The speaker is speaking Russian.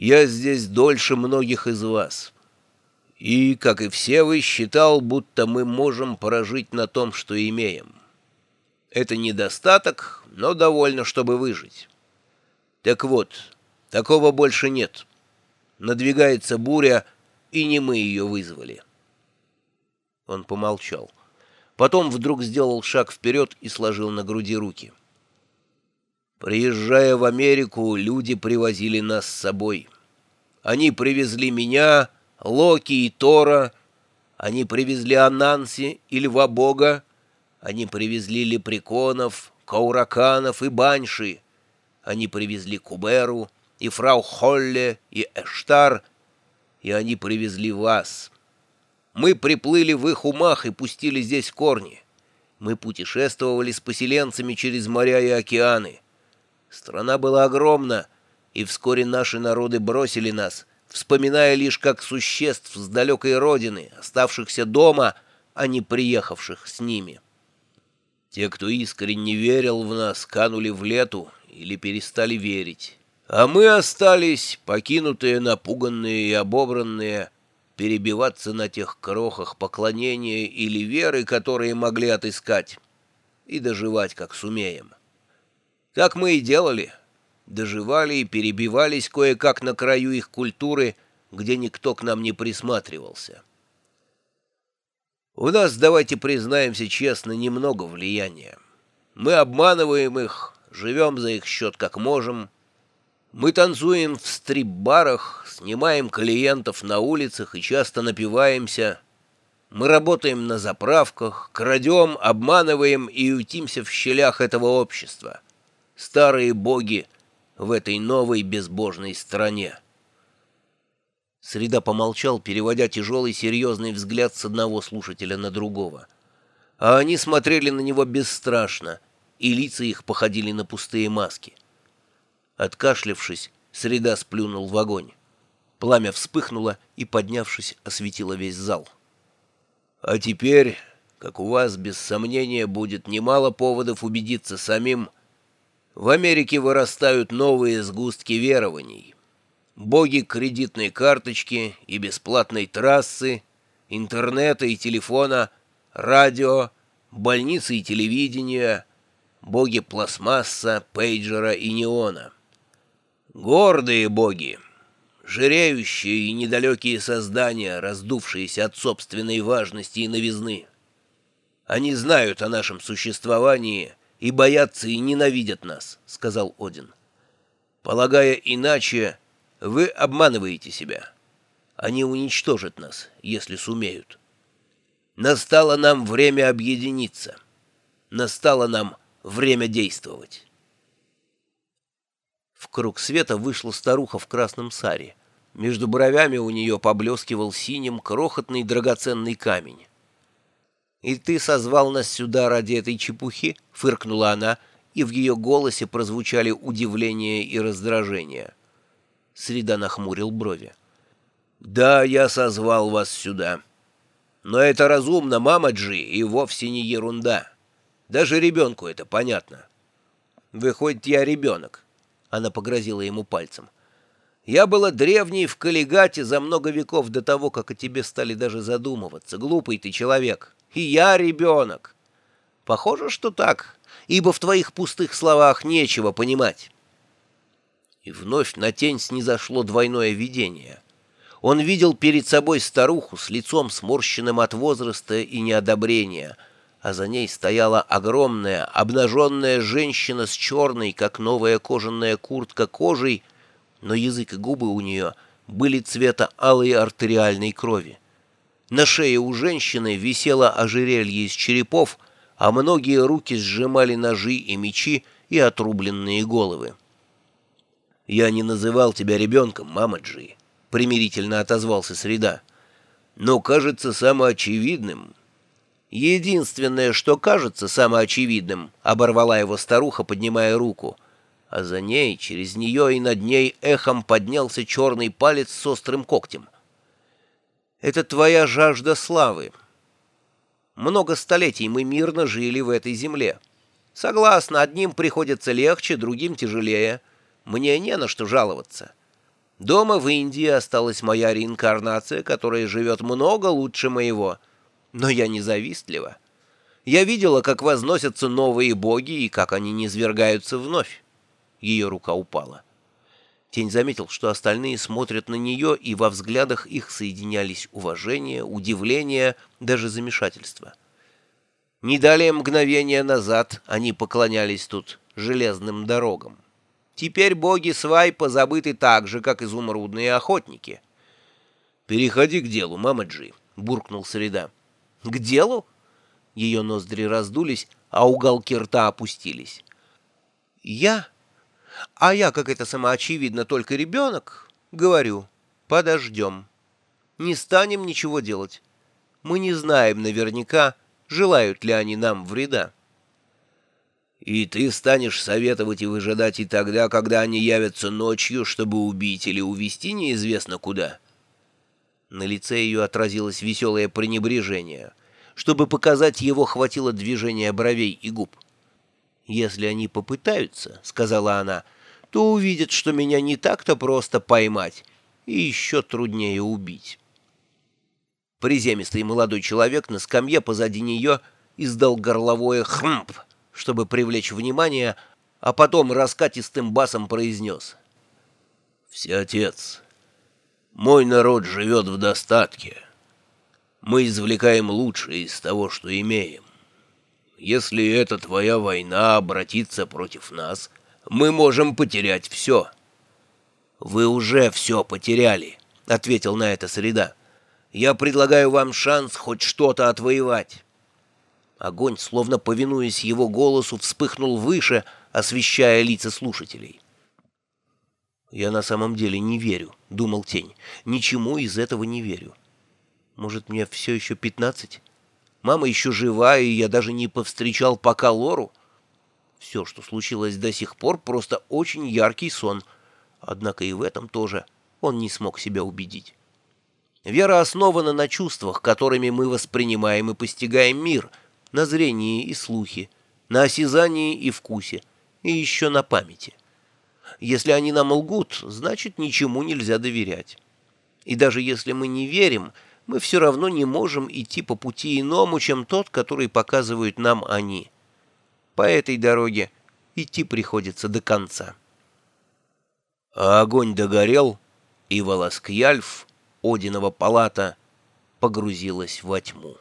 Я здесь дольше многих из вас. И, как и все вы, считал, будто мы можем прожить на том, что имеем. Это недостаток, но довольно, чтобы выжить. Так вот, такого больше нет. Надвигается буря, и не мы ее вызвали. Он помолчал. Потом вдруг сделал шаг вперед и сложил на груди руки. Приезжая в Америку, люди привозили нас с собой. Они привезли меня, Локи и Тора, они привезли Ананси и Льва Бога, они привезли лепреконов, каураканов и банши, они привезли Куберу и фрау Холле и Эштар, и они привезли вас. Мы приплыли в их умах и пустили здесь корни. Мы путешествовали с поселенцами через моря и океаны. Страна была огромна, и вскоре наши народы бросили нас, вспоминая лишь как существ с далекой родины, оставшихся дома, а не приехавших с ними. Те, кто искренне верил в нас, канули в лету или перестали верить. А мы остались, покинутые, напуганные и обобранные, перебиваться на тех крохах поклонения или веры, которые могли отыскать, и доживать, как сумеем. Так мы и делали. Доживали и перебивались кое-как на краю их культуры, где никто к нам не присматривался. У нас, давайте признаемся честно, немного влияния. Мы обманываем их, живем за их счет как можем. Мы танцуем в стрип-барах, снимаем клиентов на улицах и часто напиваемся. Мы работаем на заправках, крадем, обманываем и ютимся в щелях этого общества старые боги в этой новой безбожной стране. Среда помолчал, переводя тяжелый серьезный взгляд с одного слушателя на другого. А они смотрели на него бесстрашно, и лица их походили на пустые маски. Откашлявшись, Среда сплюнул в огонь. Пламя вспыхнуло и, поднявшись, осветило весь зал. «А теперь, как у вас, без сомнения, будет немало поводов убедиться самим, — в Америке вырастают новые сгустки верований. Боги кредитной карточки и бесплатной трассы, интернета и телефона, радио, больницы и телевидения, боги пластмасса, пейджера и неона. Гордые боги, жиреющие и недалекие создания, раздувшиеся от собственной важности и новизны. Они знают о нашем существовании и боятся и ненавидят нас», — сказал Один. «Полагая иначе, вы обманываете себя. Они уничтожат нас, если сумеют. Настало нам время объединиться. Настало нам время действовать». В круг света вышла старуха в красном саре. Между бровями у нее поблескивал синим крохотный драгоценный камень. «И ты созвал нас сюда ради этой чепухи?» — фыркнула она, и в ее голосе прозвучали удивление и раздражение. Среда нахмурил брови. «Да, я созвал вас сюда. Но это разумно, мама Джи, и вовсе не ерунда. Даже ребенку это понятно. Выходит, я ребенок». Она погрозила ему пальцем. «Я была древней в коллегате за много веков до того, как о тебе стали даже задумываться. Глупый ты человек» и я ребенок. Похоже, что так, ибо в твоих пустых словах нечего понимать. И вновь на тень снизошло двойное видение. Он видел перед собой старуху с лицом сморщенным от возраста и неодобрения, а за ней стояла огромная, обнаженная женщина с черной, как новая кожаная куртка, кожей, но язык и губы у нее были цвета алой артериальной крови. На шее у женщины висело ожерелье из черепов, а многие руки сжимали ножи и мечи и отрубленные головы. «Я не называл тебя ребенком, мама Джи», — примирительно отозвался Среда. «Но кажется самоочевидным». «Единственное, что кажется самоочевидным», — оборвала его старуха, поднимая руку. А за ней, через нее и над ней эхом поднялся черный палец с острым когтем — это твоя жажда славы. Много столетий мы мирно жили в этой земле. Согласно, одним приходится легче, другим тяжелее. Мне не на что жаловаться. Дома в Индии осталась моя реинкарнация, которая живет много лучше моего. Но я не завистлива. Я видела, как возносятся новые боги и как они низвергаются вновь. Ее рука упала. Тень заметил, что остальные смотрят на нее, и во взглядах их соединялись уважение, удивление, даже замешательство. Не далее мгновения назад они поклонялись тут железным дорогам. Теперь боги Свайпа забыты так же, как изумрудные охотники. «Переходи к делу, мама Джи», — буркнул Среда. «К делу?» Ее ноздри раздулись, а уголки рта опустились. «Я? А я, как это самоочевидно, только ребенок? Говорю, подождем. Не станем ничего делать. Мы не знаем наверняка, желают ли они нам вреда». «И ты станешь советовать и выжидать и тогда, когда они явятся ночью, чтобы убить или увести неизвестно куда?» На лице ее отразилось веселое пренебрежение. Чтобы показать его, хватило движения бровей и губ. «Если они попытаются, — сказала она, — то увидят, что меня не так-то просто поймать и еще труднее убить». Приземистый молодой человек на скамье позади нее издал горловое «хмп», чтобы привлечь внимание, а потом раскатистым басом произнес. «Всеотец, мой народ живет в достатке. Мы извлекаем лучшее из того, что имеем. Если эта твоя война обратится против нас, мы можем потерять все». «Вы уже все потеряли», — ответил на это Среда. «Я предлагаю вам шанс хоть что-то отвоевать». Огонь, словно повинуясь его голосу, вспыхнул выше, освещая лица слушателей. «Я на самом деле не верю», — думал Тень. «Ничему из этого не верю. Может, мне все еще пятнадцать? Мама еще жива, и я даже не повстречал пока Лору. Все, что случилось до сих пор, просто очень яркий сон. Однако и в этом тоже он не смог себя убедить. Вера основана на чувствах, которыми мы воспринимаем и постигаем мир — на зрении и слухе, на осязании и вкусе, и еще на памяти. Если они нам лгут, значит, ничему нельзя доверять. И даже если мы не верим, мы все равно не можем идти по пути иному, чем тот, который показывают нам они. По этой дороге идти приходится до конца. А огонь догорел, и Волоскьяльф, Одинова палата, погрузилась во тьму.